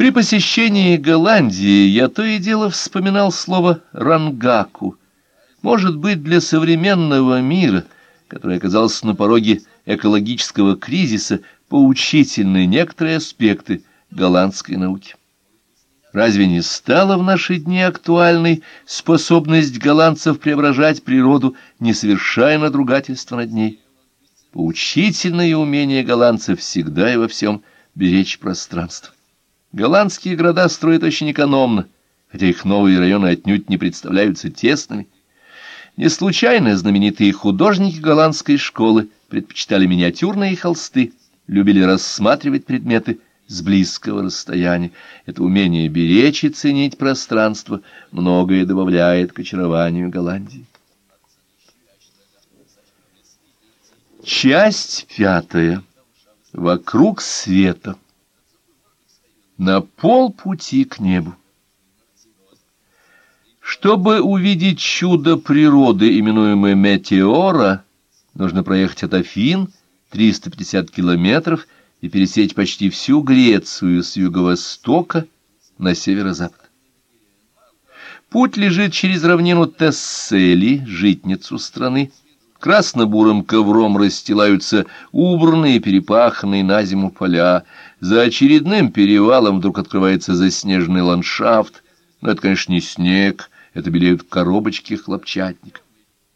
При посещении Голландии я то и дело вспоминал слово «рангаку». Может быть, для современного мира, который оказался на пороге экологического кризиса, поучительны некоторые аспекты голландской науки. Разве не стала в наши дни актуальной способность голландцев преображать природу, не совершая надругательства над ней? Поучительное умение голландцев всегда и во всем беречь пространство. Голландские города строят очень экономно, хотя их новые районы отнюдь не представляются тесными. Не случайно знаменитые художники голландской школы предпочитали миниатюрные холсты, любили рассматривать предметы с близкого расстояния. Это умение беречь и ценить пространство многое добавляет к очарованию Голландии. Часть пятая. Вокруг света на полпути к небу. Чтобы увидеть чудо природы, именуемое метеора, нужно проехать от Афин 350 километров и пересечь почти всю Грецию с юго-востока на северо-запад. Путь лежит через равнину Тессели, житницу страны. Красно-бурым ковром расстилаются убранные, перепаханные на зиму поля, за очередным перевалом вдруг открывается заснеженный ландшафт. Но это, конечно, не снег, это белеют коробочки хлопчатник.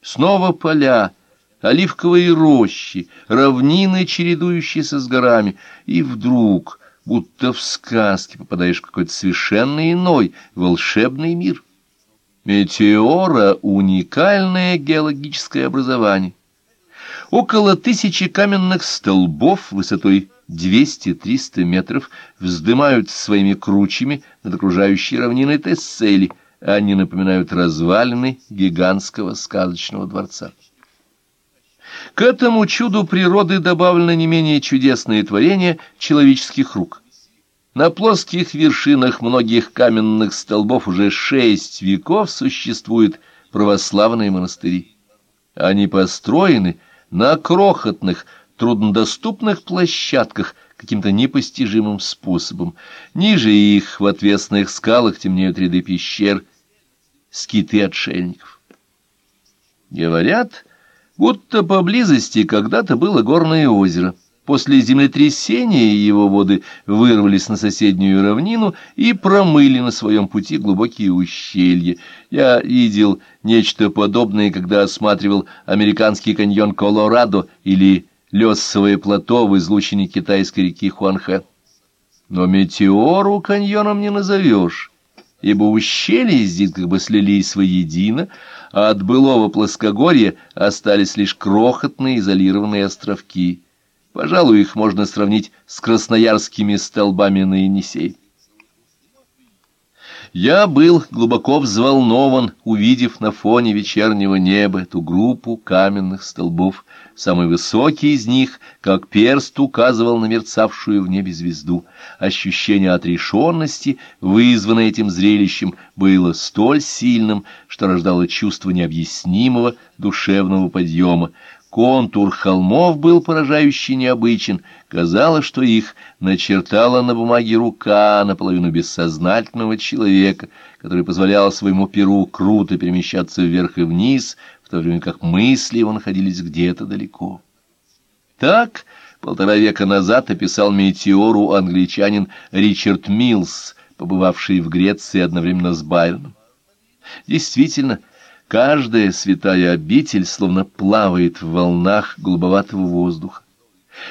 Снова поля, оливковые рощи, равнины, чередующиеся с горами. И вдруг, будто в сказке, попадаешь в какой-то совершенно иной, волшебный мир. Метеора — уникальное геологическое образование. Около тысячи каменных столбов высотой 200-300 метров вздымаются своими кручами над окружающей равниной Тессели. Они напоминают развалины гигантского сказочного дворца. К этому чуду природы добавлено не менее чудесное творение человеческих рук. На плоских вершинах многих каменных столбов уже шесть веков существуют православные монастыри. Они построены на крохотных, труднодоступных площадках каким-то непостижимым способом. Ниже их в отвесных скалах темнеют ряды пещер, скиты отшельников. Говорят, будто поблизости когда-то было горное озеро. После землетрясения его воды вырвались на соседнюю равнину и промыли на своем пути глубокие ущелья. Я видел нечто подобное, когда осматривал американский каньон Колорадо или Лесовое плато в излучине китайской реки Хуанхэ. Но метеору каньоном не назовешь, ибо ущелья здесь как бы слились воедино, а от былого плоскогорья остались лишь крохотные изолированные островки. Пожалуй, их можно сравнить с красноярскими столбами на Енисей. Я был глубоко взволнован, увидев на фоне вечернего неба эту группу каменных столбов. Самый высокий из них, как перст, указывал на мерцавшую в небе звезду. Ощущение отрешенности, вызванное этим зрелищем, было столь сильным, что рождало чувство необъяснимого душевного подъема. Контур холмов был поражающе необычен. Казалось, что их начертала на бумаге рука наполовину бессознательного человека, который позволял своему перу круто перемещаться вверх и вниз, в то время как мысли его находились где-то далеко. Так полтора века назад описал метеору англичанин Ричард Милс, побывавший в Греции одновременно с Байроном. Действительно, Каждая святая обитель словно плавает в волнах голубоватого воздуха.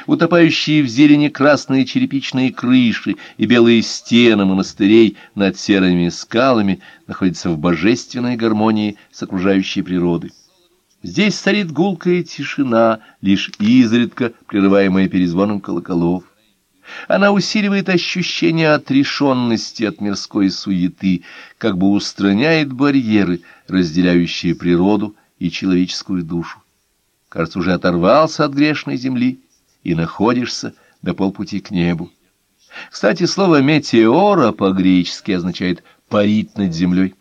Утопающие в зелени красные черепичные крыши и белые стены монастырей над серыми скалами находятся в божественной гармонии с окружающей природой. Здесь царит гулкая тишина, лишь изредка прерываемая перезвоном колоколов. Она усиливает ощущение отрешенности от мирской суеты, как бы устраняет барьеры, разделяющие природу и человеческую душу. Кажется, уже оторвался от грешной земли и находишься до полпути к небу. Кстати, слово «метеора» по-гречески означает «парить над землей».